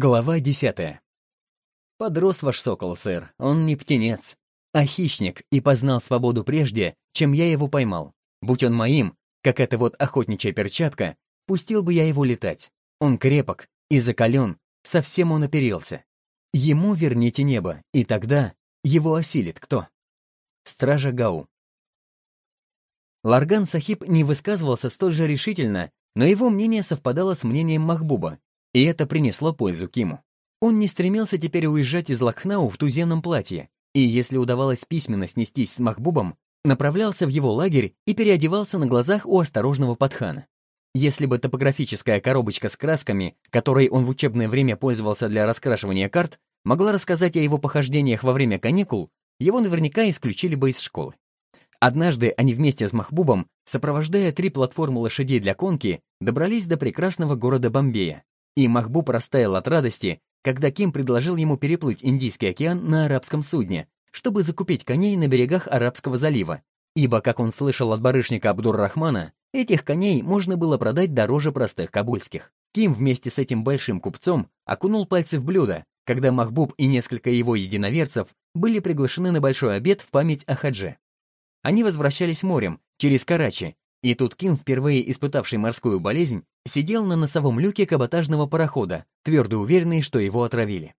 Глава десятая. Подрос ваш сокол, сэр, он не птенец, а хищник и познал свободу прежде, чем я его поймал. Будь он моим, как эта вот охотничья перчатка, пустил бы я его летать. Он крепок и закален, совсем он оперился. Ему верните небо, и тогда его осилит кто? Стража Гау. Ларган Сахиб не высказывался столь же решительно, но его мнение совпадало с мнением Махбуба, и это принесло пользу Киму. Он не стремился теперь уезжать из Лахнау в туземном платье, и если удавалось письменно снестись с Махбубом, направлялся в его лагерь и переодевался на глазах у осторожного подхана. Если бы топографическая коробочка с красками, которой он в учебное время пользовался для раскрашивания карт, могла рассказать о его похождениях во время каникул, его наверняка исключили бы из школы. Однажды они вместе с Махбубом, сопровождая три платформы лошадей для конки, добрались до прекрасного города Бомбея, и Махбуб растаял от радости, когда Ким предложил ему переплыть Индийский океан на арабском судне, чтобы закупить коней на берегах Арабского залива, ибо, как он слышал от барышника Абдур-Рахмана, этих коней можно было продать дороже простых кабульских. Ким вместе с этим большим купцом окунул пальцы в блюдо, когда Махбуб и несколько его единоверцев были приглашены на большой обед в память о хадже. Они возвращались морем, через Карачи, и тут Ким, впервые испытавший морскую болезнь, сидел на носовом люке каботажного парохода, твердо уверенный, что его отравили.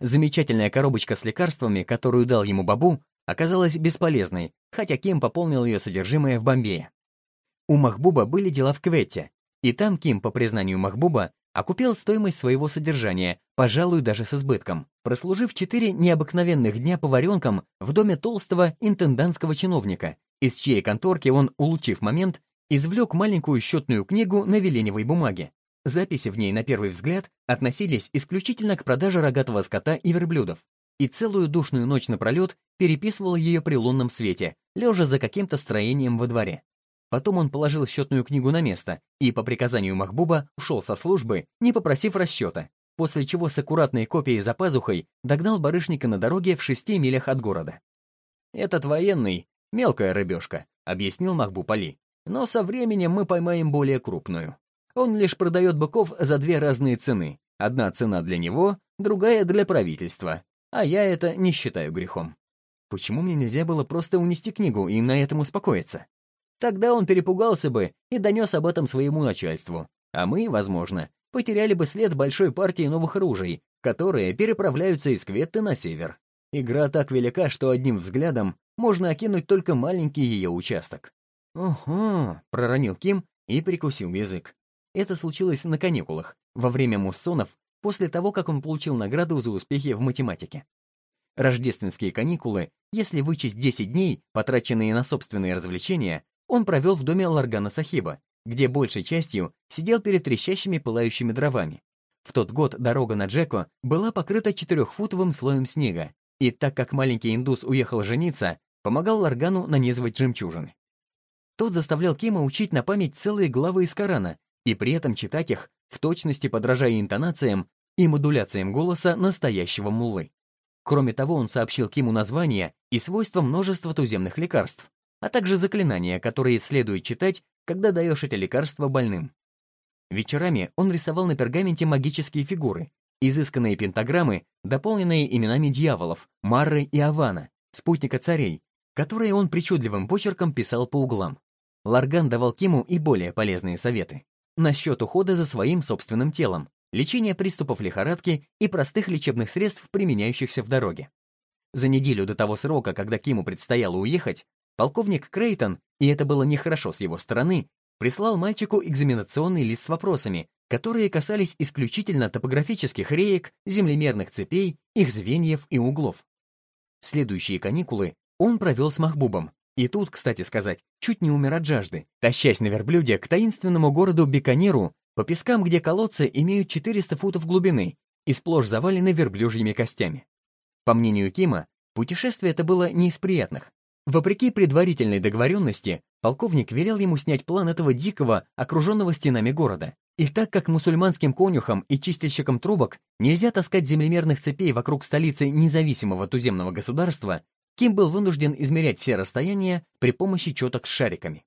Замечательная коробочка с лекарствами, которую дал ему Бабу, оказалась бесполезной, хотя Ким пополнил ее содержимое в Бомбее. У Махбуба были дела в Квете, и там Ким, по признанию Махбуба, окупил стоимость своего содержания, пожалуй, даже с избытком, прослужив четыре необыкновенных дня поваренком в доме толстого интендантского чиновника, из чьей конторки он, улучив момент, извлек маленькую счетную книгу на веленевой бумаге. Записи в ней, на первый взгляд, относились исключительно к продаже рогатого скота и верблюдов, и целую душную ночь напролет переписывал ее при лунном свете, лежа за каким-то строением во дворе. Потом он положил счетную книгу на место и по приказанию Махбуба ушел со службы, не попросив расчета, после чего с аккуратной копией за пазухой догнал барышника на дороге в шести милях от города. «Этот военный — мелкая рыбешка», — объяснил Махбуб Али. «Но со временем мы поймаем более крупную. Он лишь продает быков за две разные цены. Одна цена для него, другая для правительства. А я это не считаю грехом. Почему мне нельзя было просто унести книгу и на этом успокоиться? Тогда он перепугался бы и донес об этом своему начальству. А мы, возможно, потеряли бы след большой партии новых оружий, которые переправляются из Кветты на север. Игра так велика, что одним взглядом можно окинуть только маленький ее участок. «Ого!» — проронил Ким и прикусил язык. Это случилось на каникулах, во время муссонов, после того, как он получил награду за успехи в математике. Рождественские каникулы, если вычесть 10 дней, потраченные на собственные развлечения, он провел в доме Ларгана Сахиба, где большей частью сидел перед трещащими пылающими дровами. В тот год дорога на Джеко была покрыта четырехфутовым слоем снега, и так как маленький индус уехал жениться, помогал Ларгану нанизывать жемчужины. Тот заставлял Кима учить на память целые главы из Корана и при этом читать их, в точности подражая интонациям и модуляциям голоса настоящего муллы. Кроме того, он сообщил Киму названия и свойства множества туземных лекарств, а также заклинания, которые следует читать, когда даешь эти лекарства больным. Вечерами он рисовал на пергаменте магические фигуры, изысканные пентаграммы, дополненные именами дьяволов, Марры и Авана, спутника царей, которые он причудливым почерком писал по углам. Ларган давал Киму и более полезные советы. Насчет ухода за своим собственным телом, лечения приступов лихорадки и простых лечебных средств, применяющихся в дороге. За неделю до того срока, когда Киму предстояло уехать, Полковник Крейтон, и это было нехорошо с его стороны, прислал мальчику экзаменационный лист с вопросами, которые касались исключительно топографических реек, землемерных цепей, их звеньев и углов. Следующие каникулы он провел с Махбубом, и тут, кстати сказать, чуть не умер от жажды, тащась на верблюде к таинственному городу Беканеру по пескам, где колодцы имеют 400 футов глубины и сплошь завалены верблюжьими костями. По мнению Кима, путешествие это было не из приятных, Вопреки предварительной договоренности, полковник велел ему снять план этого дикого, окруженного стенами города. И так как мусульманским конюхам и чистильщикам трубок нельзя таскать землемерных цепей вокруг столицы независимого туземного государства, Ким был вынужден измерять все расстояния при помощи четок с шариками.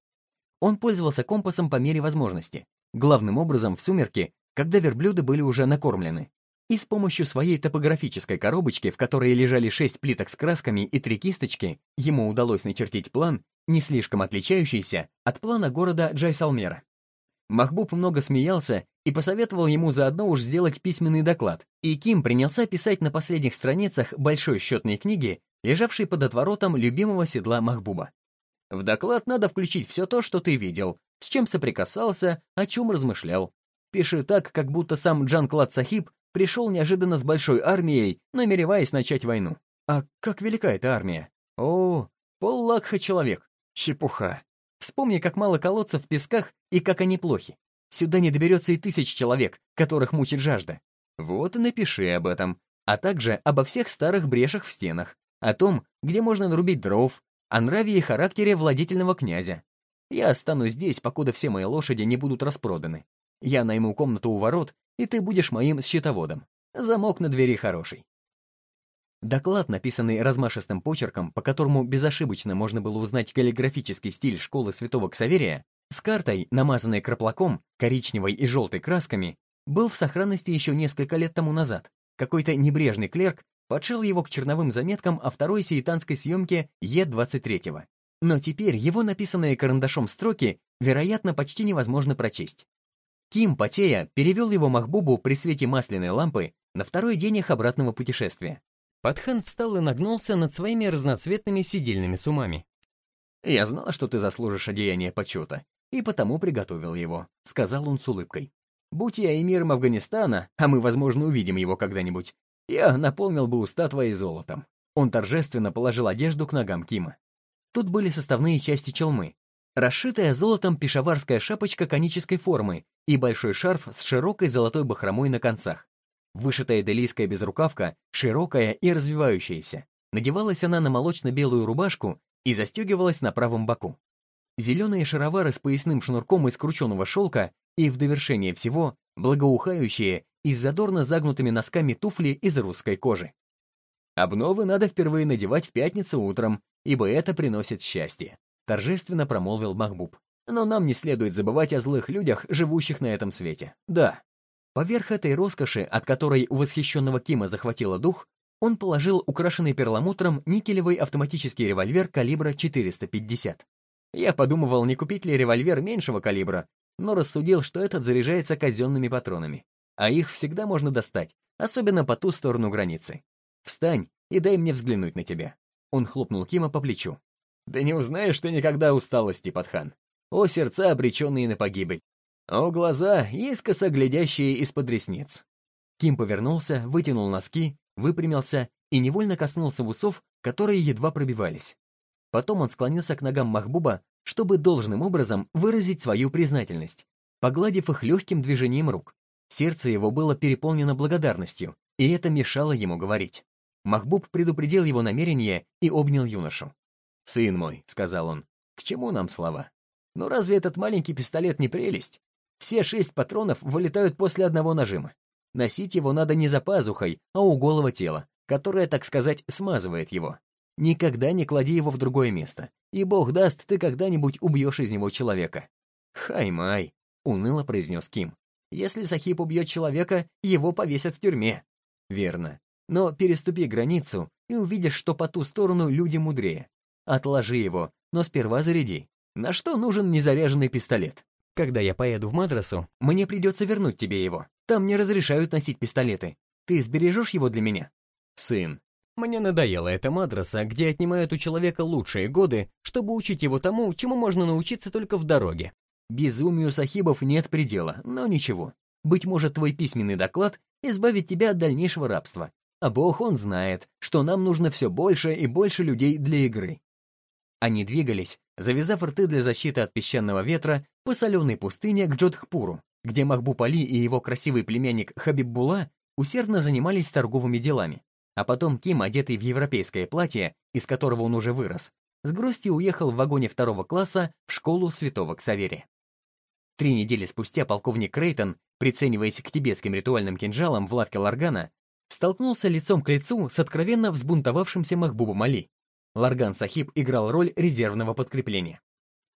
Он пользовался компасом по мере возможности, главным образом в сумерки, когда верблюды были уже накормлены, и с помощью своей топографической коробочки, в которой лежали шесть плиток с красками и три кисточки, ему удалось начертить план, не слишком отличающийся от плана города Джайсалмера. Махбуб много смеялся и посоветовал ему заодно уж сделать письменный доклад, и Ким принялся писать на последних страницах большой счетной книги, лежавшей под отворотом любимого седла Махбуба. В доклад надо включить все то, что ты видел, с чем соприкасался, о чем размышлял. Пиши так, как будто сам Джан-Клад Сахиб пришел неожиданно с большой армией, намереваясь начать войну. А как велика эта армия? О, поллакха человек. Чепуха. Вспомни, как мало колодцев в песках и как они плохи. Сюда не доберется и тысяч человек, которых мучит жажда. Вот и напиши об этом, а также обо всех старых брешах в стенах, о том, где можно нарубить дров, о нраве и характере владетельного князя. Я останусь здесь, покуда все мои лошади не будут распроданы. Я найму комнату у ворот, и ты будешь моим счетоводом. Замок на двери хороший. Доклад, написанный размашистым почерком, по которому безошибочно можно было узнать каллиграфический стиль школы Святого Ксаверия, с картой, намазанной краплаком, коричневой и желтой красками, был в сохранности еще несколько лет тому назад. Какой-то небрежный клерк подшил его к черновым заметкам о второй сеитанской съемке Е-23. Но теперь его написанные карандашом строки, вероятно, почти невозможно прочесть. Ким, потея, перевел его Махбубу при свете масляной лампы на второй день их обратного путешествия. Патхан встал и нагнулся над своими разноцветными сидельными сумами. «Я знал, что ты заслужишь одеяние почета, и потому приготовил его», — сказал он с улыбкой. «Будь я эмиром Афганистана, а мы, возможно, увидим его когда-нибудь, я наполнил бы уста твоей золотом». Он торжественно положил одежду к ногам Кима. Тут были составные части челмы, расшитая золотом пешаварская шапочка конической формы и большой шарф с широкой золотой бахромой на концах. Вышитая делийская безрукавка, широкая и развивающаяся. Надевалась она на молочно-белую рубашку и застегивалась на правом боку. Зеленые шаровары с поясным шнурком из крученого шелка и, в довершение всего, благоухающие и с задорно загнутыми носками туфли из русской кожи. Обновы надо впервые надевать в пятницу утром, ибо это приносит счастье торжественно промолвил Махбуб. Но нам не следует забывать о злых людях, живущих на этом свете. Да. Поверх этой роскоши, от которой у восхищенного Кима захватило дух, он положил украшенный перламутром никелевый автоматический револьвер калибра 450. Я подумывал, не купить ли револьвер меньшего калибра, но рассудил, что этот заряжается казенными патронами. А их всегда можно достать, особенно по ту сторону границы. Встань и дай мне взглянуть на тебя. Он хлопнул Кима по плечу. Да не узнаешь ты никогда усталости, Патхан. О сердца, обреченные на погибель. О глаза, искоса глядящие из-под ресниц. Ким повернулся, вытянул носки, выпрямился и невольно коснулся усов, которые едва пробивались. Потом он склонился к ногам Махбуба, чтобы должным образом выразить свою признательность, погладив их легким движением рук. Сердце его было переполнено благодарностью, и это мешало ему говорить. Махбуб предупредил его намерение и обнял юношу. «Сын мой», — сказал он, — «к чему нам слова? Ну разве этот маленький пистолет не прелесть? Все шесть патронов вылетают после одного нажима. Носить его надо не за пазухой, а у голого тела, которое, так сказать, смазывает его. Никогда не клади его в другое место, и бог даст, ты когда-нибудь убьешь из него человека». «Хай-май», — уныло произнес Ким. «Если Сахиб убьет человека, его повесят в тюрьме». «Верно. Но переступи границу и увидишь, что по ту сторону люди мудрее. Отложи его, но сперва заряди. На что нужен незаряженный пистолет? Когда я поеду в мадрасу, мне придется вернуть тебе его. Там не разрешают носить пистолеты. Ты сбережешь его для меня? Сын, мне надоела эта мадраса, где отнимают у человека лучшие годы, чтобы учить его тому, чему можно научиться только в дороге. Безумию сахибов нет предела, но ничего. Быть может, твой письменный доклад избавит тебя от дальнейшего рабства. А Бог, он знает, что нам нужно все больше и больше людей для игры. Они двигались, завязав рты для защиты от песчаного ветра, по соленой пустыне к Джодхпуру, где Махбуб Али и его красивый племянник Хабиббула усердно занимались торговыми делами. А потом Ким, одетый в европейское платье, из которого он уже вырос, с грустью уехал в вагоне второго класса в школу святого Ксаверия. Три недели спустя полковник Крейтон, прицениваясь к тибетским ритуальным кинжалам в лавке Ларгана, столкнулся лицом к лицу с откровенно взбунтовавшимся Махбубом Али, Ларган Сахиб играл роль резервного подкрепления.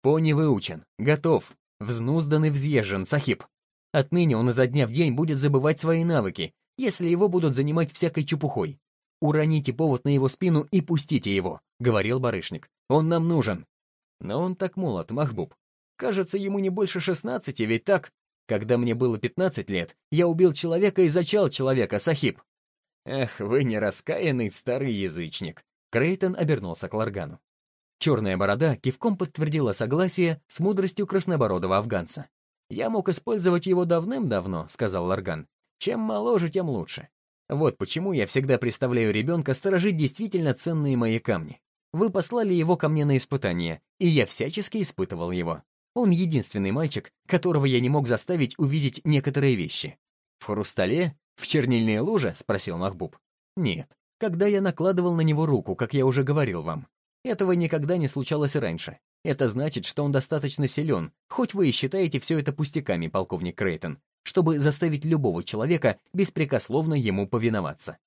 Пони выучен, готов, взнуздан и взъезжен Сахиб. Отныне он изо дня в день будет забывать свои навыки, если его будут занимать всякой чепухой. «Уроните повод на его спину и пустите его», — говорил барышник. «Он нам нужен». Но он так молод, Махбуб. Кажется, ему не больше шестнадцати, ведь так? Когда мне было пятнадцать лет, я убил человека и зачал человека, Сахиб. Эх, вы не раскаянный старый язычник. Крейтон обернулся к Ларгану. Черная борода кивком подтвердила согласие с мудростью краснобородого афганца. «Я мог использовать его давным-давно», — сказал Ларган. «Чем моложе, тем лучше. Вот почему я всегда представляю ребенка сторожить действительно ценные мои камни. Вы послали его ко мне на испытание, и я всячески испытывал его. Он единственный мальчик, которого я не мог заставить увидеть некоторые вещи. «В хрустале? В чернильные лужи?» — спросил Махбуб. «Нет. Когда я накладывал на него руку, как я уже говорил вам. Этого никогда не случалось раньше. Это значит, что он достаточно силен, хоть вы и считаете все это пустяками, полковник Крейтон, чтобы заставить любого человека беспрекословно ему повиноваться.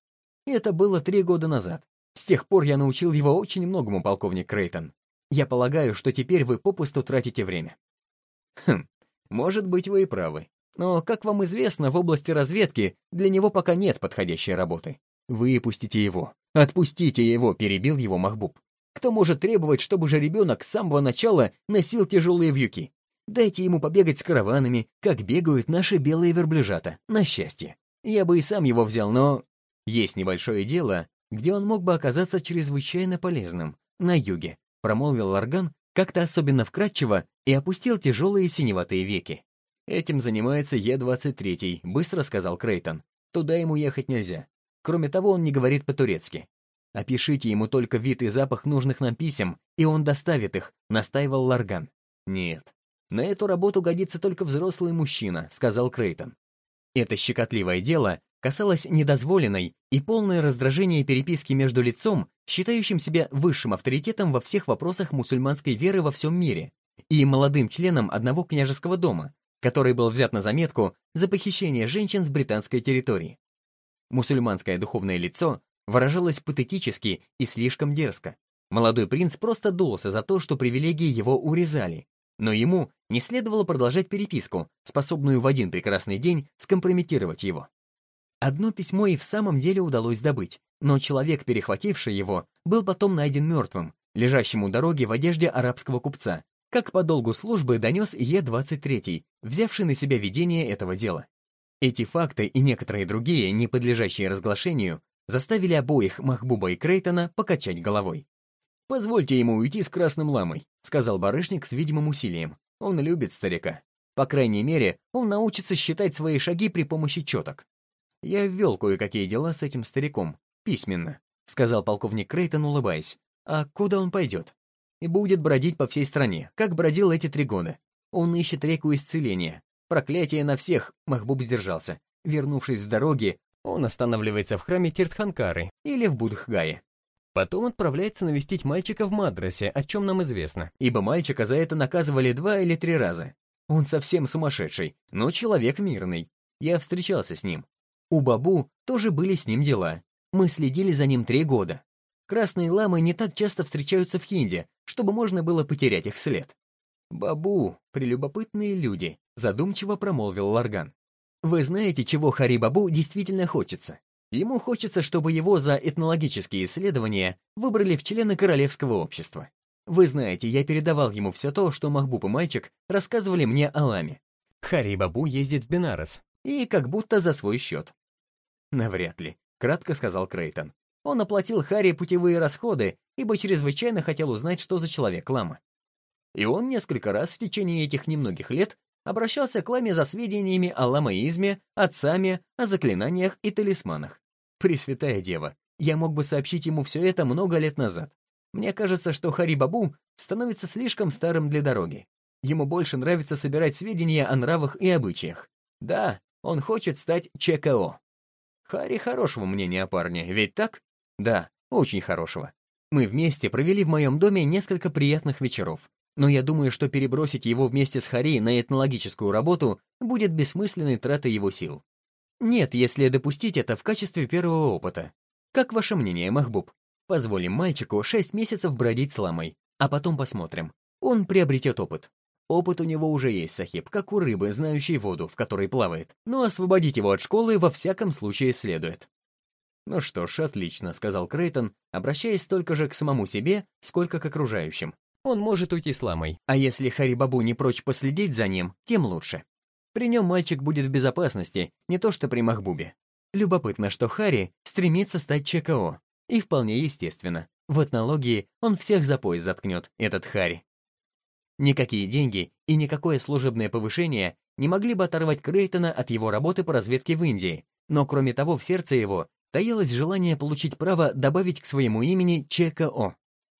Это было три года назад. С тех пор я научил его очень многому, полковник Крейтон. Я полагаю, что теперь вы попусту тратите время. Хм, может быть, вы и правы. Но, как вам известно, в области разведки для него пока нет подходящей работы. Выпустите его. Отпустите его, перебил его Махбуб. Кто может требовать, чтобы же ребенок с самого начала носил тяжелые вьюки? Дайте ему побегать с караванами, как бегают наши белые верблюжата, на счастье. Я бы и сам его взял, но... Есть небольшое дело, где он мог бы оказаться чрезвычайно полезным. На юге, промолвил Ларган, как-то особенно вкратчиво, и опустил тяжелые синеватые веки. «Этим занимается Е-23», — быстро сказал Крейтон. «Туда ему ехать нельзя. Кроме того, он не говорит по-турецки. Опишите ему только вид и запах нужных нам писем, и он доставит их», — настаивал Ларган. «Нет, на эту работу годится только взрослый мужчина», — сказал Крейтон. Это щекотливое дело касалось недозволенной и полное раздражение переписки между лицом, считающим себя высшим авторитетом во всех вопросах мусульманской веры во всем мире, и молодым членом одного княжеского дома, который был взят на заметку за похищение женщин с британской территории. Мусульманское духовное лицо выражалось патетически и слишком дерзко. Молодой принц просто дулся за то, что привилегии его урезали, но ему не следовало продолжать переписку, способную в один прекрасный день скомпрометировать его. Одно письмо и в самом деле удалось добыть, но человек, перехвативший его, был потом найден мертвым, лежащим у дороги в одежде арабского купца, как по долгу службы донес Е-23, взявший на себя ведение этого дела. Эти факты и некоторые другие, не подлежащие разглашению, заставили обоих Махбуба и Крейтона покачать головой. «Позвольте ему уйти с красным ламой», — сказал барышник с видимым усилием. «Он любит старика. По крайней мере, он научится считать свои шаги при помощи четок. Я ввел кое-какие дела с этим стариком, письменно», — сказал полковник Крейтон, улыбаясь. «А куда он пойдет?» «И будет бродить по всей стране, как бродил эти три года. Он ищет реку исцеления. Проклятие на всех!» — Махбуб сдержался. Вернувшись с дороги, он останавливается в храме Тиртханкары или в Будхгае. Потом отправляется навестить мальчика в Мадрасе, о чем нам известно, ибо мальчика за это наказывали два или три раза. Он совсем сумасшедший, но человек мирный. Я встречался с ним. У Бабу тоже были с ним дела. Мы следили за ним три года. Красные ламы не так часто встречаются в Хинде, чтобы можно было потерять их след. «Бабу, прелюбопытные люди», — задумчиво промолвил Ларган. «Вы знаете, чего Хари Бабу действительно хочется? Ему хочется, чтобы его за этнологические исследования выбрали в члены Королевского общества. Вы знаете, я передавал ему все то, что Махбуб и мальчик рассказывали мне о ламе. Хари Бабу ездит в Бенарес, и как будто за свой счет. Навряд ли, кратко сказал Крейтон. Он оплатил Хари путевые расходы, ибо чрезвычайно хотел узнать, что за человек лама. И он несколько раз в течение этих немногих лет обращался к ламе за сведениями о ламаизме, отцами, о заклинаниях и талисманах. Пресвятая Дева, я мог бы сообщить ему все это много лет назад. Мне кажется, что Хари-Бабу становится слишком старым для дороги. Ему больше нравится собирать сведения о нравах и обычаях. Да, он хочет стать ЧКО. Хари хорошего мнения о парне, ведь так? Да, очень хорошего. Мы вместе провели в моем доме несколько приятных вечеров, но я думаю, что перебросить его вместе с Хари на этнологическую работу будет бессмысленной тратой его сил. Нет, если допустить это в качестве первого опыта. Как ваше мнение, Махбуб? Позволим мальчику шесть месяцев бродить с ламой, а потом посмотрим. Он приобретет опыт. Опыт у него уже есть, Сахиб, как у рыбы, знающей воду, в которой плавает. Но освободить его от школы во всяком случае следует. «Ну что ж, отлично», — сказал Крейтон, обращаясь столько же к самому себе, сколько к окружающим. «Он может уйти с ламой, а если Харибабу не прочь последить за ним, тем лучше. При нем мальчик будет в безопасности, не то что при Махбубе. Любопытно, что Хари стремится стать ЧКО, и вполне естественно. В этнологии он всех за пояс заткнет, этот Хари. Никакие деньги и никакое служебное повышение не могли бы оторвать Крейтона от его работы по разведке в Индии, но кроме того в сердце его таилось желание получить право добавить к своему имени ЧКО.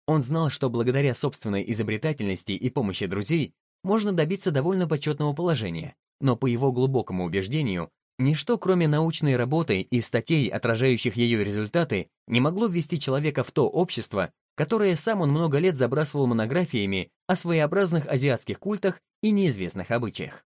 Он знал, что благодаря собственной изобретательности и помощи друзей можно добиться довольно почетного положения, но по его глубокому убеждению, ничто кроме научной работы и статей, отражающих ее результаты, не могло ввести человека в то общество, которое сам он много лет забрасывал монографиями о своеобразных азиатских культах и неизвестных обычаях.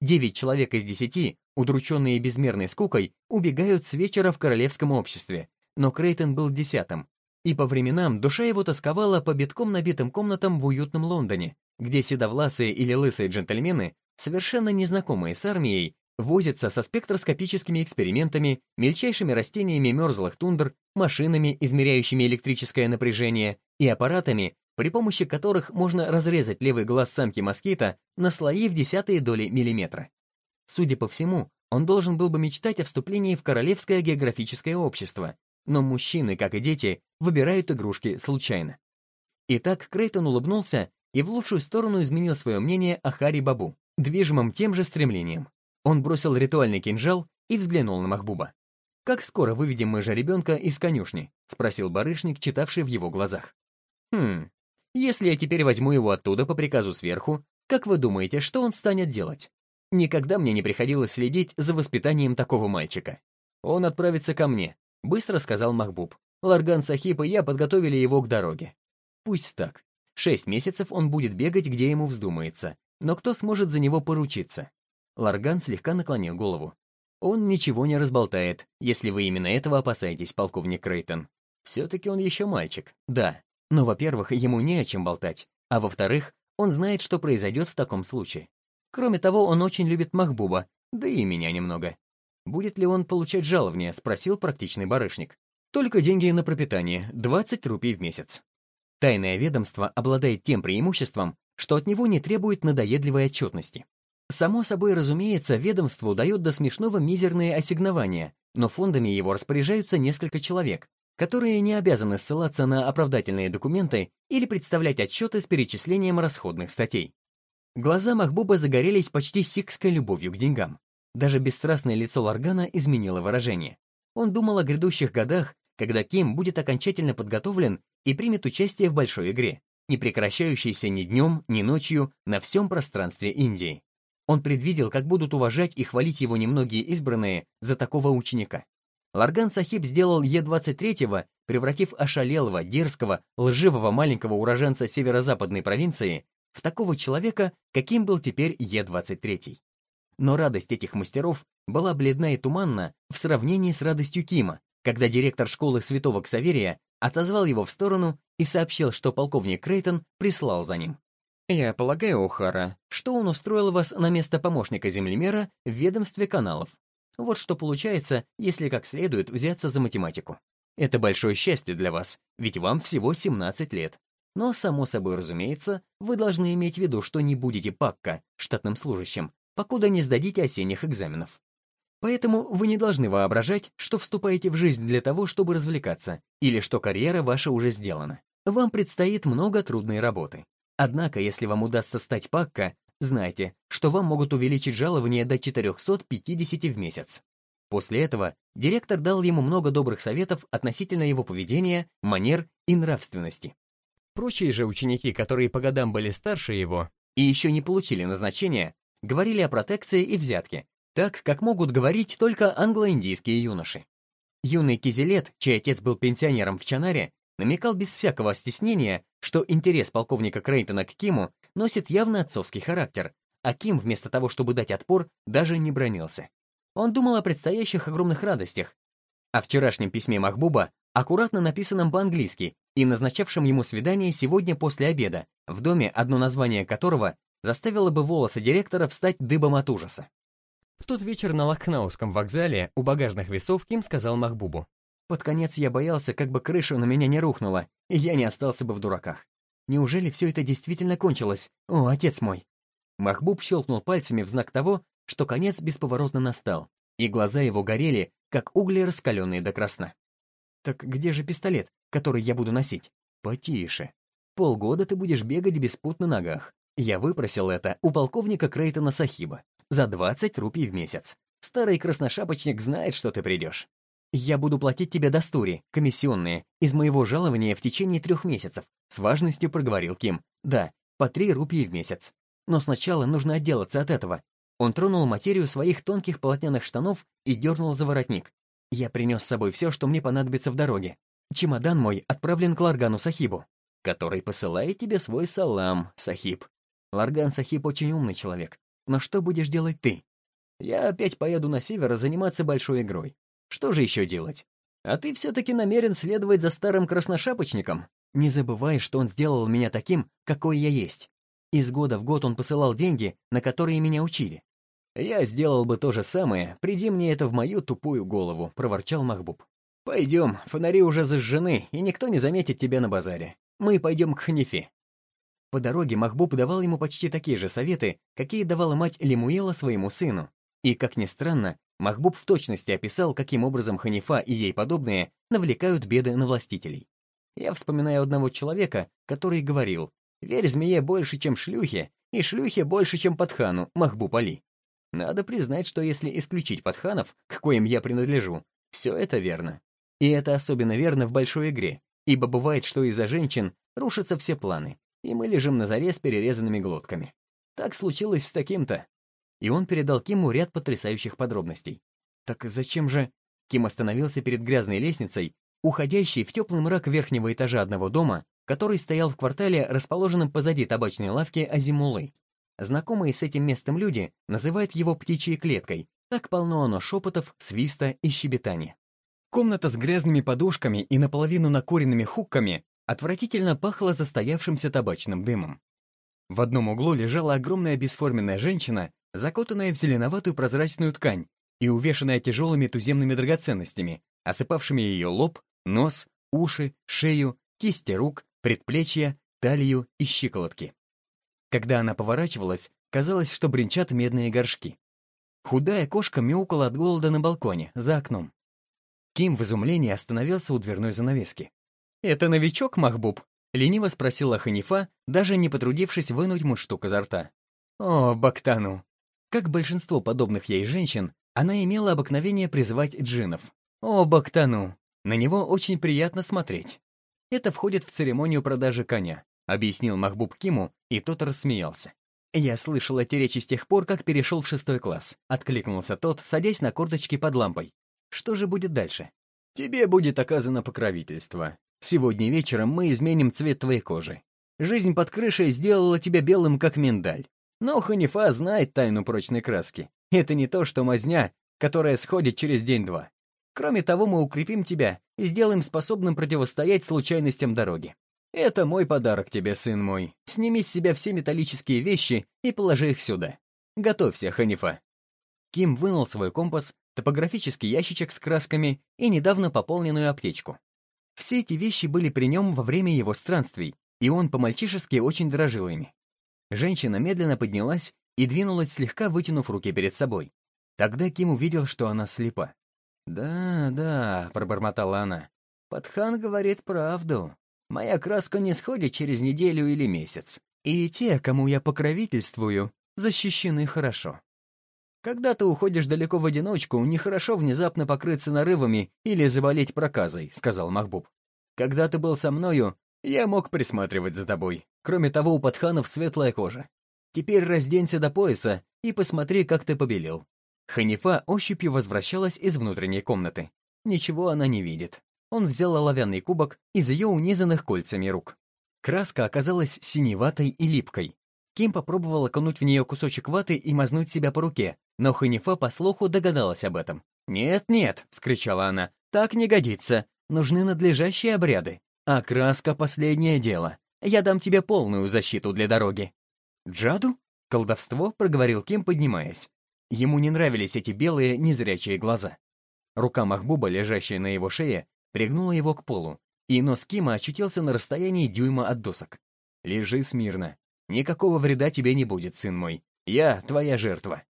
Девять человек из десяти, удрученные безмерной скукой, убегают с вечера в королевском обществе, но Крейтон был десятым, и по временам душа его тосковала по битком набитым комнатам в уютном Лондоне, где седовласые или лысые джентльмены, совершенно незнакомые с армией, возится со спектроскопическими экспериментами, мельчайшими растениями мерзлых тундр, машинами, измеряющими электрическое напряжение, и аппаратами, при помощи которых можно разрезать левый глаз самки москита на слои в десятые доли миллиметра. Судя по всему, он должен был бы мечтать о вступлении в Королевское географическое общество, но мужчины, как и дети, выбирают игрушки случайно. Итак, Крейтон улыбнулся и в лучшую сторону изменил свое мнение о Хари Бабу, движимом тем же стремлением. Он бросил ритуальный кинжал и взглянул на Махбуба. «Как скоро выведем мы же ребенка из конюшни?» — спросил барышник, читавший в его глазах. «Хм, если я теперь возьму его оттуда по приказу сверху, как вы думаете, что он станет делать? Никогда мне не приходилось следить за воспитанием такого мальчика. Он отправится ко мне», — быстро сказал Махбуб. «Ларган Сахип и я подготовили его к дороге. Пусть так. Шесть месяцев он будет бегать, где ему вздумается. Но кто сможет за него поручиться? Ларган слегка наклонил голову. «Он ничего не разболтает, если вы именно этого опасаетесь, полковник Крейтон. Все-таки он еще мальчик, да. Но, во-первых, ему не о чем болтать, а во-вторых, он знает, что произойдет в таком случае. Кроме того, он очень любит Махбуба, да и меня немного. «Будет ли он получать жалование?» — спросил практичный барышник. «Только деньги на пропитание, 20 рупий в месяц». Тайное ведомство обладает тем преимуществом, что от него не требует надоедливой отчетности. Само собой разумеется, ведомству дают до смешного мизерные ассигнования, но фондами его распоряжаются несколько человек, которые не обязаны ссылаться на оправдательные документы или представлять отчеты с перечислением расходных статей. Глаза Махбуба загорелись почти сикской любовью к деньгам. Даже бесстрастное лицо Ларгана изменило выражение. Он думал о грядущих годах, когда Ким будет окончательно подготовлен и примет участие в большой игре, не прекращающейся ни днем, ни ночью на всем пространстве Индии. Он предвидел, как будут уважать и хвалить его немногие избранные за такого ученика. Ларган Сахиб сделал Е-23, превратив ошалелого, дерзкого, лживого маленького уроженца северо-западной провинции в такого человека, каким был теперь Е-23. Но радость этих мастеров была бледна и туманна в сравнении с радостью Кима, когда директор школы Святого Ксаверия отозвал его в сторону и сообщил, что полковник Крейтон прислал за ним. Я полагаю, Охара, что он устроил вас на место помощника землемера в ведомстве каналов. Вот что получается, если как следует взяться за математику. Это большое счастье для вас, ведь вам всего 17 лет. Но, само собой разумеется, вы должны иметь в виду, что не будете пакка, штатным служащим, покуда не сдадите осенних экзаменов. Поэтому вы не должны воображать, что вступаете в жизнь для того, чтобы развлекаться, или что карьера ваша уже сделана. Вам предстоит много трудной работы. Однако, если вам удастся стать пакка, знайте, что вам могут увеличить жалование до 450 в месяц. После этого директор дал ему много добрых советов относительно его поведения, манер и нравственности. Прочие же ученики, которые по годам были старше его и еще не получили назначения, говорили о протекции и взятке, так, как могут говорить только англо-индийские юноши. Юный Кизелет, чей отец был пенсионером в Чанаре, намекал без всякого стеснения, что интерес полковника Крейтона к Киму носит явно отцовский характер, а Ким, вместо того, чтобы дать отпор, даже не бронился. Он думал о предстоящих огромных радостях, о вчерашнем письме Махбуба, аккуратно написанном по-английски и назначавшем ему свидание сегодня после обеда, в доме, одно название которого заставило бы волосы директора встать дыбом от ужаса. В тот вечер на Лакхнауском вокзале у багажных весов Ким сказал Махбубу. «Под конец я боялся, как бы крыша на меня не рухнула, и я не остался бы в дураках. Неужели все это действительно кончилось? О, отец мой!» Махбуб щелкнул пальцами в знак того, что конец бесповоротно настал, и глаза его горели, как угли, раскаленные до красна. «Так где же пистолет, который я буду носить?» «Потише. Полгода ты будешь бегать без пут на ногах. Я выпросил это у полковника Крейтона Сахиба за 20 рупий в месяц. Старый красношапочник знает, что ты придешь. Я буду платить тебе достури, комиссионные, из моего жалования в течение трех месяцев, с важностью проговорил Ким. Да, по три рупии в месяц. Но сначала нужно отделаться от этого. Он тронул материю своих тонких полотняных штанов и дернул за воротник. Я принес с собой все, что мне понадобится в дороге. Чемодан мой отправлен к Ларгану Сахибу, который посылает тебе свой салам, Сахиб. Ларган Сахиб очень умный человек. Но что будешь делать ты? Я опять поеду на север заниматься большой игрой. Что же еще делать? А ты все-таки намерен следовать за старым красношапочником? Не забывай, что он сделал меня таким, какой я есть. Из года в год он посылал деньги, на которые меня учили. «Я сделал бы то же самое, приди мне это в мою тупую голову», — проворчал Махбуб. «Пойдем, фонари уже зажжены, и никто не заметит тебя на базаре. Мы пойдем к Ханифе». По дороге Махбуб давал ему почти такие же советы, какие давала мать Лемуэла своему сыну. И, как ни странно, Махбуб в точности описал, каким образом Ханифа и ей подобные навлекают беды на властителей. Я вспоминаю одного человека, который говорил, «Верь змее больше, чем шлюхе, и шлюхе больше, чем подхану, Махбуб Али». Надо признать, что если исключить подханов, к коим я принадлежу, все это верно. И это особенно верно в большой игре, ибо бывает, что из-за женщин рушатся все планы, и мы лежим на заре с перерезанными глотками. Так случилось с таким-то. И он передал Киму ряд потрясающих подробностей. Так зачем же... Ким остановился перед грязной лестницей, уходящей в теплый мрак верхнего этажа одного дома, который стоял в квартале, расположенном позади табачной лавки Азимулы. Знакомые с этим местом люди называют его птичьей клеткой, так полно оно шепотов, свиста и щебетания. Комната с грязными подушками и наполовину накуренными хукками отвратительно пахла застоявшимся табачным дымом. В одном углу лежала огромная бесформенная женщина, закутанная в зеленоватую прозрачную ткань и увешанная тяжелыми туземными драгоценностями, осыпавшими ее лоб, нос, уши, шею, кисти рук, предплечья, талию и щиколотки. Когда она поворачивалась, казалось, что бренчат медные горшки. Худая кошка мяукала от голода на балконе, за окном. Ким в изумлении остановился у дверной занавески. «Это новичок, Махбуб?» — лениво спросила Ханифа, даже не потрудившись вынуть мундштук изо рта. «О, Бактану!» Как большинство подобных ей женщин, она имела обыкновение призывать джинов. «О, Бактану!» На него очень приятно смотреть. Это входит в церемонию продажи коня. — объяснил Махбуб Киму, и тот рассмеялся. «Я слышал эти речи с тех пор, как перешел в шестой класс», — откликнулся тот, садясь на корточки под лампой. «Что же будет дальше?» «Тебе будет оказано покровительство. Сегодня вечером мы изменим цвет твоей кожи. Жизнь под крышей сделала тебя белым, как миндаль. Но Ханифа знает тайну прочной краски. Это не то, что мазня, которая сходит через день-два. Кроме того, мы укрепим тебя и сделаем способным противостоять случайностям дороги. «Это мой подарок тебе, сын мой. Сними с себя все металлические вещи и положи их сюда. Готовься, Ханифа». Ким вынул свой компас, топографический ящичек с красками и недавно пополненную аптечку. Все эти вещи были при нем во время его странствий, и он по-мальчишески очень дорожил ими. Женщина медленно поднялась и двинулась, слегка вытянув руки перед собой. Тогда Ким увидел, что она слепа. «Да, да», — пробормотала она, — «Патхан говорит правду. Моя краска не сходит через неделю или месяц. И те, кому я покровительствую, защищены хорошо. Когда ты уходишь далеко в одиночку, нехорошо внезапно покрыться нарывами или заболеть проказой, сказал Махбуб. Когда ты был со мною, я мог присматривать за тобой. Кроме того, у подханов светлая кожа. Теперь разденься до пояса и посмотри, как ты побелел. Ханифа ощупью возвращалась из внутренней комнаты. Ничего она не видит. Он взял оловянный кубок из ее унизанных кольцами рук. Краска оказалась синеватой и липкой. Ким попробовал окунуть в нее кусочек ваты и мазнуть себя по руке, но Ханифа по слуху догадалась об этом. «Нет-нет», — вскричала она, — «так не годится. Нужны надлежащие обряды. А краска — последнее дело. Я дам тебе полную защиту для дороги». «Джаду?» «Колдовство?» — проговорил Ким, поднимаясь. Ему не нравились эти белые, незрячие глаза. Рука Махбуба, лежащая на его шее, пригнула его к полу, и нос Кима очутился на расстоянии дюйма от досок. «Лежи смирно. Никакого вреда тебе не будет, сын мой. Я твоя жертва».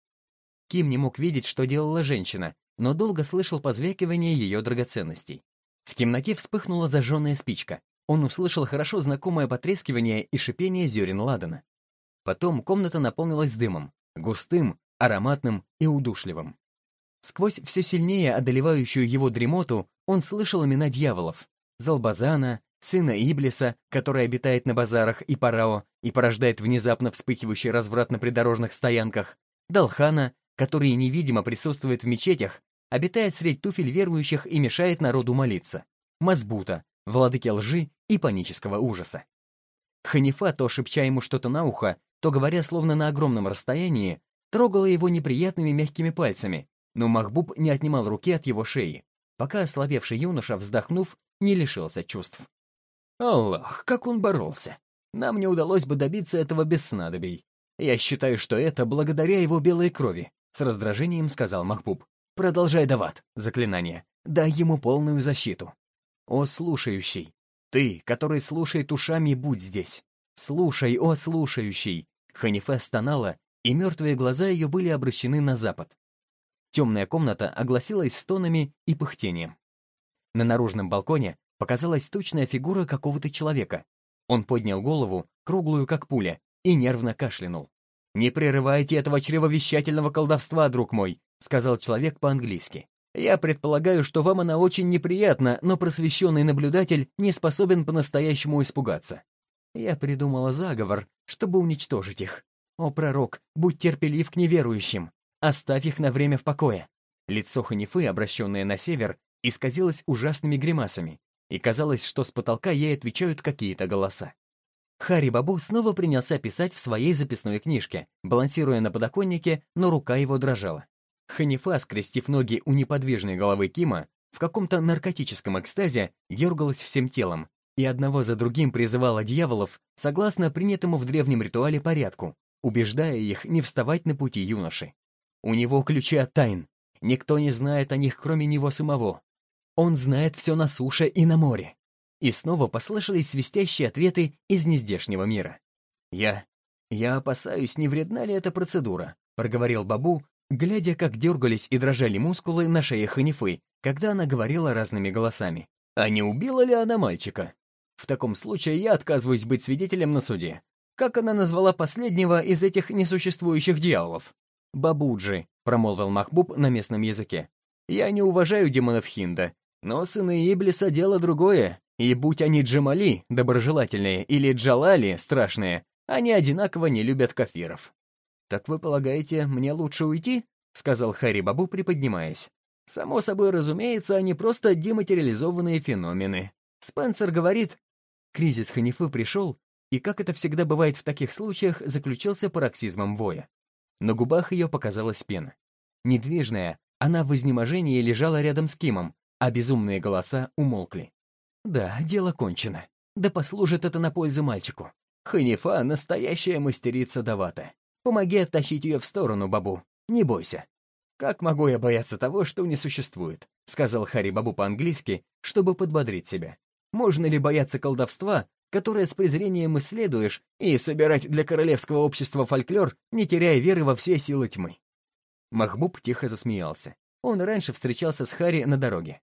Ким не мог видеть, что делала женщина, но долго слышал позвякивание ее драгоценностей. В темноте вспыхнула зажженная спичка. Он услышал хорошо знакомое потрескивание и шипение зерен ладана. Потом комната наполнилась дымом, густым, ароматным и удушливым. Сквозь все сильнее одолевающую его дремоту он слышал имена дьяволов — Залбазана, сына Иблиса, который обитает на базарах и Парао и порождает внезапно вспыхивающий разврат на придорожных стоянках, Далхана, который невидимо присутствует в мечетях, обитает среди туфель верующих и мешает народу молиться, Мазбута, владыки лжи и панического ужаса. Ханифа, то шепча ему что-то на ухо, то говоря словно на огромном расстоянии, трогала его неприятными мягкими пальцами, но Махбуб не отнимал руки от его шеи, пока ослабевший юноша, вздохнув, не лишился чувств. Аллах, как он боролся! Нам не удалось бы добиться этого без снадобий. Я считаю, что это благодаря его белой крови, с раздражением сказал Махбуб. Продолжай дават, заклинание. Дай ему полную защиту. О, слушающий! Ты, который слушает ушами, будь здесь. Слушай, о, слушающий! Ханифе стонала, и мертвые глаза ее были обращены на запад. Темная комната огласилась стонами и пыхтением. На наружном балконе показалась точная фигура какого-то человека. Он поднял голову, круглую как пуля, и нервно кашлянул. «Не прерывайте этого чревовещательного колдовства, друг мой», сказал человек по-английски. «Я предполагаю, что вам она очень неприятна, но просвещенный наблюдатель не способен по-настоящему испугаться. Я придумала заговор, чтобы уничтожить их. О, пророк, будь терпелив к неверующим. Оставь их на время в покое. Лицо Ханифы, обращенное на север, исказилось ужасными гримасами, и казалось, что с потолка ей отвечают какие-то голоса. Хари Бабу снова принялся писать в своей записной книжке, балансируя на подоконнике, но рука его дрожала. Ханифа, скрестив ноги у неподвижной головы Кима, в каком-то наркотическом экстазе дергалась всем телом и одного за другим призывала дьяволов согласно принятому в древнем ритуале порядку, убеждая их не вставать на пути юноши. У него ключи от тайн. Никто не знает о них, кроме него самого. Он знает все на суше и на море. И снова послышались свистящие ответы из нездешнего мира. «Я... я опасаюсь, не вредна ли эта процедура», — проговорил Бабу, глядя, как дергались и дрожали мускулы на шее Ханифы, когда она говорила разными голосами. «А не убила ли она мальчика? В таком случае я отказываюсь быть свидетелем на суде. Как она назвала последнего из этих несуществующих дьяволов? «Бабуджи», — промолвил Махбуб на местном языке. «Я не уважаю демонов Хинда, но сыны Иблиса — дело другое, и будь они Джамали, доброжелательные, или Джалали, страшные, они одинаково не любят кафиров». «Так вы полагаете, мне лучше уйти?» — сказал Хари Бабу, приподнимаясь. «Само собой разумеется, они просто дематериализованные феномены. Спенсер говорит...» Кризис Ханифы пришел, и, как это всегда бывает в таких случаях, заключился пароксизмом воя. На губах ее показалась пена. Недвижная, она в изнеможении лежала рядом с Кимом, а безумные голоса умолкли. Да, дело кончено. Да послужит это на пользу мальчику. Ханифа — настоящая мастерица Давата. Помоги оттащить ее в сторону, Бабу. Не бойся. «Как могу я бояться того, что не существует?» — сказал Хари Бабу по-английски, чтобы подбодрить себя. «Можно ли бояться колдовства, которое с презрением исследуешь, и собирать для королевского общества фольклор, не теряя веры во все силы тьмы. Махбуб тихо засмеялся. Он раньше встречался с Хари на дороге.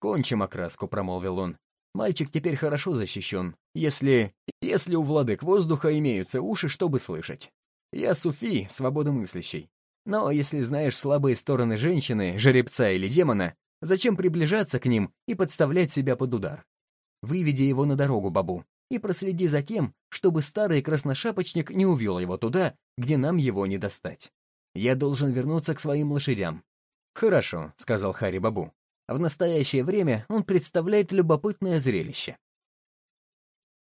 «Кончим окраску», — промолвил он. «Мальчик теперь хорошо защищен, если... если у владык воздуха имеются уши, чтобы слышать. Я суфи, свободомыслящий. Но если знаешь слабые стороны женщины, жеребца или демона, зачем приближаться к ним и подставлять себя под удар? Выведи его на дорогу, бабу, и проследи за тем, чтобы старый красношапочник не увел его туда, где нам его не достать. Я должен вернуться к своим лошадям». «Хорошо», — сказал Хари Бабу. «В настоящее время он представляет любопытное зрелище».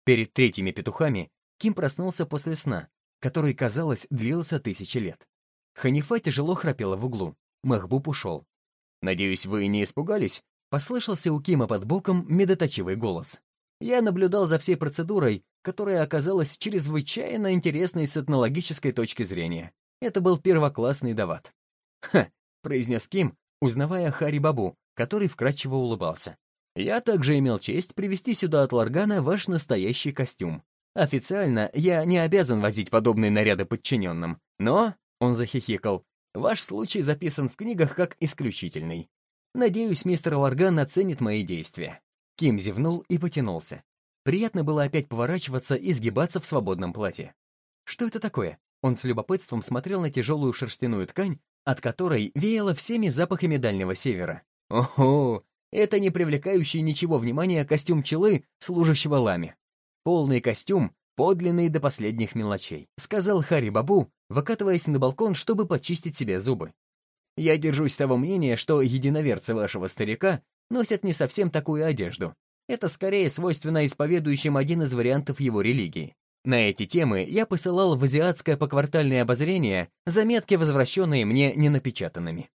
Перед третьими петухами Ким проснулся после сна, который, казалось, длился тысячи лет. Ханифа тяжело храпела в углу. Махбуб ушел. «Надеюсь, вы не испугались?» Послышался у Кима под боком медоточивый голос. Я наблюдал за всей процедурой, которая оказалась чрезвычайно интересной с этнологической точки зрения. Это был первоклассный дават. «Ха!» — произнес Ким, узнавая Хари Бабу, который вкрадчиво улыбался. «Я также имел честь привести сюда от Ларгана ваш настоящий костюм. Официально я не обязан возить подобные наряды подчиненным, но...» — он захихикал. «Ваш случай записан в книгах как исключительный. Надеюсь, мистер Ларган оценит мои действия». Ким зевнул и потянулся. Приятно было опять поворачиваться и сгибаться в свободном платье. Что это такое? Он с любопытством смотрел на тяжелую шерстяную ткань, от которой веяло всеми запахами Дальнего Севера. Ого, это не привлекающий ничего внимания костюм челы, служащего лами. Полный костюм, подлинный до последних мелочей, сказал Хари Бабу, выкатываясь на балкон, чтобы почистить себе зубы. Я держусь того мнения, что единоверцы вашего старика носят не совсем такую одежду. Это скорее свойственно исповедующим один из вариантов его религии. На эти темы я посылал в азиатское поквартальное обозрение заметки, возвращенные мне ненапечатанными.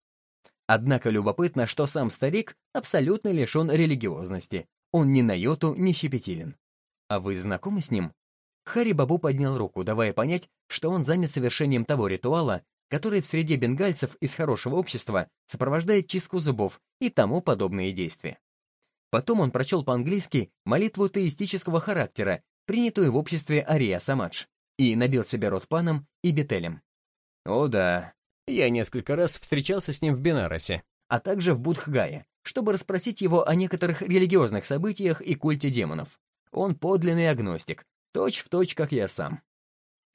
Однако любопытно, что сам старик абсолютно лишен религиозности. Он ни на йоту не щепетилен. А вы знакомы с ним? Хари Бабу поднял руку, давая понять, что он занят совершением того ритуала, который в среде бенгальцев из хорошего общества сопровождает чистку зубов и тому подобные действия. Потом он прочел по-английски молитву теистического характера, принятую в обществе Ария Самадж, и набил себе рот паном и бетелем. О да, я несколько раз встречался с ним в Бенаросе, а также в Будхгае, чтобы расспросить его о некоторых религиозных событиях и культе демонов. Он подлинный агностик, точь-в-точь, точь, как я сам.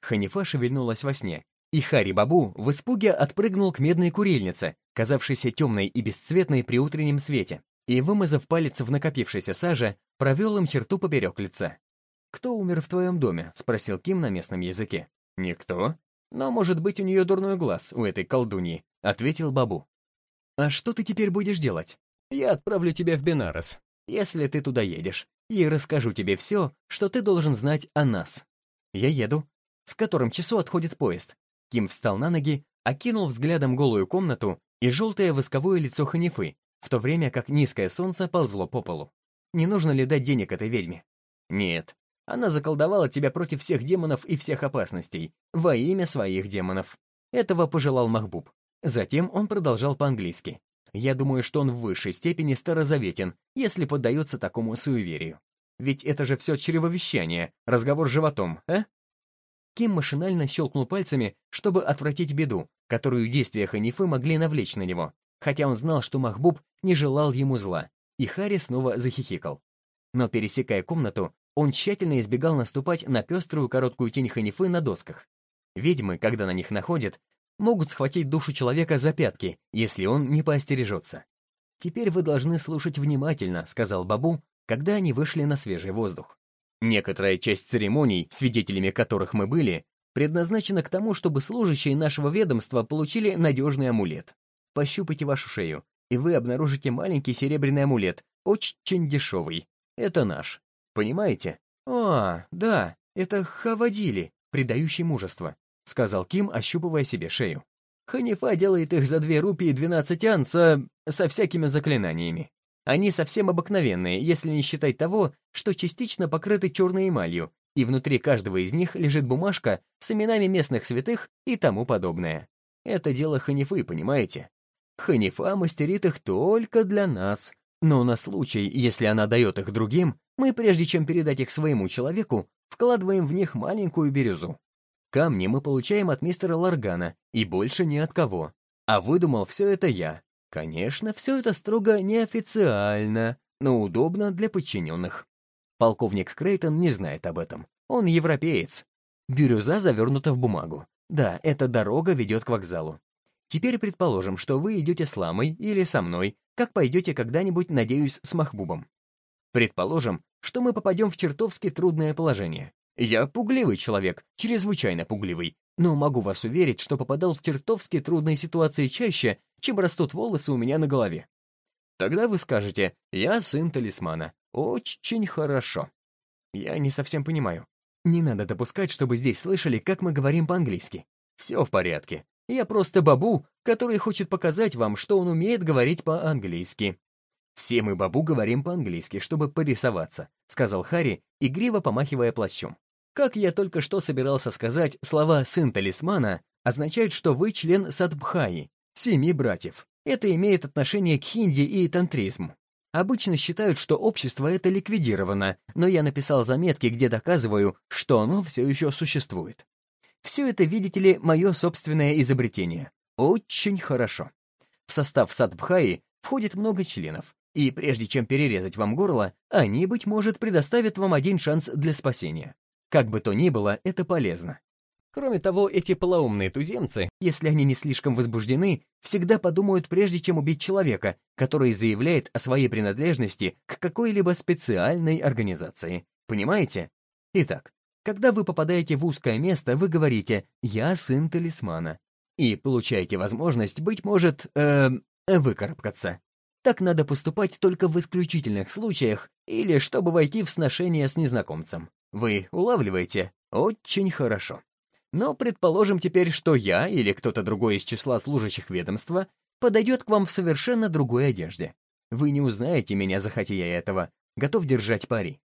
Ханифа шевельнулась во сне, и Хари Бабу в испуге отпрыгнул к медной курильнице, казавшейся темной и бесцветной при утреннем свете, и, вымазав палец в накопившейся саже, провел им черту поперек лица. «Кто умер в твоем доме?» — спросил Ким на местном языке. «Никто. Но, может быть, у нее дурной глаз, у этой колдуньи», — ответил Бабу. «А что ты теперь будешь делать? Я отправлю тебя в Бенарес, если ты туда едешь, и расскажу тебе все, что ты должен знать о нас. Я еду. В котором часу отходит поезд?» Ким встал на ноги, окинул взглядом голую комнату и желтое восковое лицо Ханифы, в то время как низкое солнце ползло по полу. Не нужно ли дать денег этой ведьме? Нет, она заколдовала тебя против всех демонов и всех опасностей, во имя своих демонов. Этого пожелал Махбуб. Затем он продолжал по-английски. Я думаю, что он в высшей степени старозаветен, если поддается такому суеверию. Ведь это же все чревовещание, разговор с животом, а? Ким машинально щелкнул пальцами, чтобы отвратить беду, которую действия Ханифы могли навлечь на него, хотя он знал, что Махбуб не желал ему зла, и Хари снова захихикал. Но, пересекая комнату, он тщательно избегал наступать на пеструю короткую тень ханифы на досках. Ведьмы, когда на них находят, могут схватить душу человека за пятки, если он не поостережется. «Теперь вы должны слушать внимательно», — сказал Бабу, когда они вышли на свежий воздух. Некоторая часть церемоний, свидетелями которых мы были, предназначена к тому, чтобы служащие нашего ведомства получили надежный амулет. Пощупайте вашу шею, и вы обнаружите маленький серебряный амулет, очень дешевый. Это наш. Понимаете? «А, да, это Хавадили, придающий мужество», — сказал Ким, ощупывая себе шею. «Ханифа делает их за две рупии двенадцать ан со... со всякими заклинаниями. Они совсем обыкновенные, если не считать того, что частично покрыты черной эмалью, и внутри каждого из них лежит бумажка с именами местных святых и тому подобное. Это дело Ханифы, понимаете? Ханифа мастерит их только для нас, но на случай, если она дает их другим, мы, прежде чем передать их своему человеку, вкладываем в них маленькую бирюзу. Камни мы получаем от мистера Ларгана, и больше ни от кого. А выдумал все это я. Конечно, все это строго неофициально, но удобно для подчиненных. Полковник Крейтон не знает об этом. Он европеец. Бирюза завернута в бумагу. Да, эта дорога ведет к вокзалу. Теперь предположим, что вы идете с Ламой или со мной, как пойдете когда-нибудь, надеюсь, с Махбубом. Предположим, что мы попадем в чертовски трудное положение. Я пугливый человек, чрезвычайно пугливый, но могу вас уверить, что попадал в чертовски трудные ситуации чаще, чем растут волосы у меня на голове. Тогда вы скажете, я сын талисмана. Очень хорошо. Я не совсем понимаю. Не надо допускать, чтобы здесь слышали, как мы говорим по-английски. Все в порядке. Я просто бабу, который хочет показать вам, что он умеет говорить по-английски. «Все мы бабу говорим по-английски, чтобы порисоваться», — сказал Харри, игриво помахивая плащом. Как я только что собирался сказать, слова «сын талисмана» означают, что вы член Садбхаи, семи братьев. Это имеет отношение к хинди и тантризму. Обычно считают, что общество это ликвидировано, но я написал заметки, где доказываю, что оно все еще существует. Все это, видите ли, мое собственное изобретение. Очень хорошо. В состав Садбхаи входит много членов, и прежде чем перерезать вам горло, они, быть может, предоставят вам один шанс для спасения. Как бы то ни было, это полезно. Кроме того, эти полоумные туземцы, если они не слишком возбуждены, всегда подумают, прежде чем убить человека, который заявляет о своей принадлежности к какой-либо специальной организации. Понимаете? Итак, когда вы попадаете в узкое место, вы говорите «я сын талисмана» и получаете возможность, быть может, э, выкарабкаться. Так надо поступать только в исключительных случаях или чтобы войти в сношение с незнакомцем. Вы улавливаете? Очень хорошо. Но предположим теперь, что я или кто-то другой из числа служащих ведомства подойдет к вам в совершенно другой одежде. Вы не узнаете меня, захотя я этого. Готов держать пари.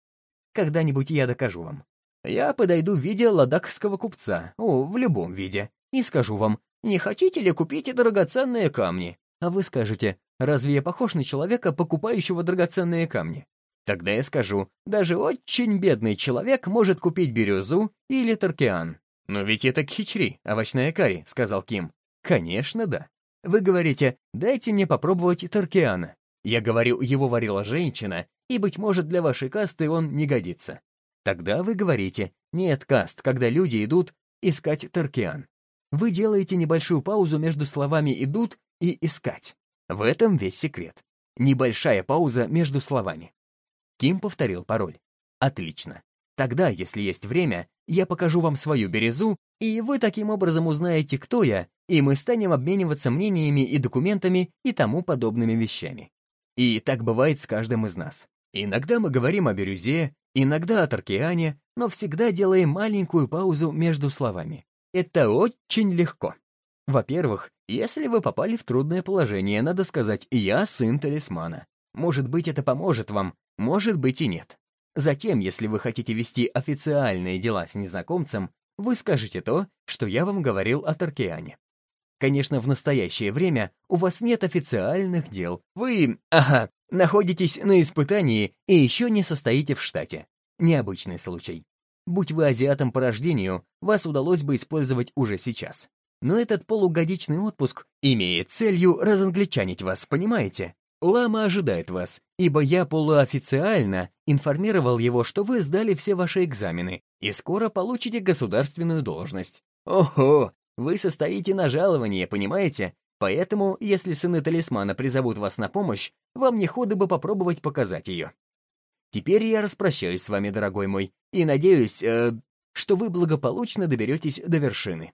Когда-нибудь я докажу вам. Я подойду в виде ладакского купца, о, в любом виде, и скажу вам, не хотите ли купить драгоценные камни? А вы скажете, разве я похож на человека, покупающего драгоценные камни? Тогда я скажу, даже очень бедный человек может купить бирюзу или торкиан. «Но ведь это кхичри, овощная карри», — сказал Ким. «Конечно, да. Вы говорите, дайте мне попробовать торкиана. Я говорю, его варила женщина, и, быть может, для вашей касты он не годится. Тогда вы говорите, нет каст, когда люди идут искать торкиан. Вы делаете небольшую паузу между словами «идут» и «искать». В этом весь секрет. Небольшая пауза между словами. Ким повторил пароль. Отлично. Тогда, если есть время, я покажу вам свою березу, и вы таким образом узнаете, кто я, и мы станем обмениваться мнениями и документами и тому подобными вещами. И так бывает с каждым из нас. Иногда мы говорим о бирюзе, иногда о Таркиане, но всегда делаем маленькую паузу между словами. Это очень легко. Во-первых, если вы попали в трудное положение, надо сказать «я сын талисмана». Может быть, это поможет вам, может быть и нет. Затем, если вы хотите вести официальные дела с незнакомцем, вы скажете то, что я вам говорил о Таркиане. Конечно, в настоящее время у вас нет официальных дел. Вы, ага, находитесь на испытании и еще не состоите в штате. Необычный случай. Будь вы азиатом по рождению, вас удалось бы использовать уже сейчас. Но этот полугодичный отпуск имеет целью разангличанить вас, понимаете? Лама ожидает вас, ибо я полуофициально информировал его, что вы сдали все ваши экзамены и скоро получите государственную должность. Ого, вы состоите на жаловании, понимаете? Поэтому, если сыны талисмана призовут вас на помощь, вам не ходы бы попробовать показать ее. Теперь я распрощаюсь с вами, дорогой мой, и надеюсь, э, что вы благополучно доберетесь до вершины».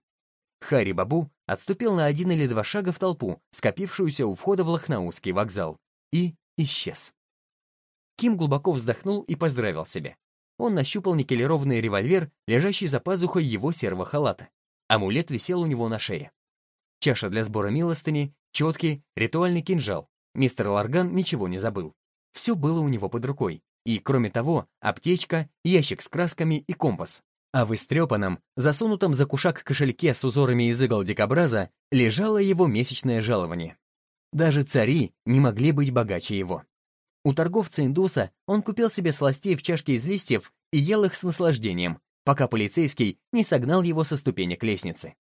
Хари Бабу отступил на один или два шага в толпу, скопившуюся у входа в Лохнаузский вокзал, и исчез. Ким глубоко вздохнул и поздравил себя. Он нащупал никелированный револьвер, лежащий за пазухой его серого халата. Амулет висел у него на шее. Чаша для сбора милостыни, четкий, ритуальный кинжал. Мистер Ларган ничего не забыл. Все было у него под рукой, и, кроме того, аптечка, ящик с красками и компас. А в истрепанном, засунутом за кушак кошельке с узорами из игл дикобраза лежало его месячное жалование. Даже цари не могли быть богаче его. У торговца-индуса он купил себе сластей в чашке из листьев и ел их с наслаждением, пока полицейский не согнал его со ступенек лестницы.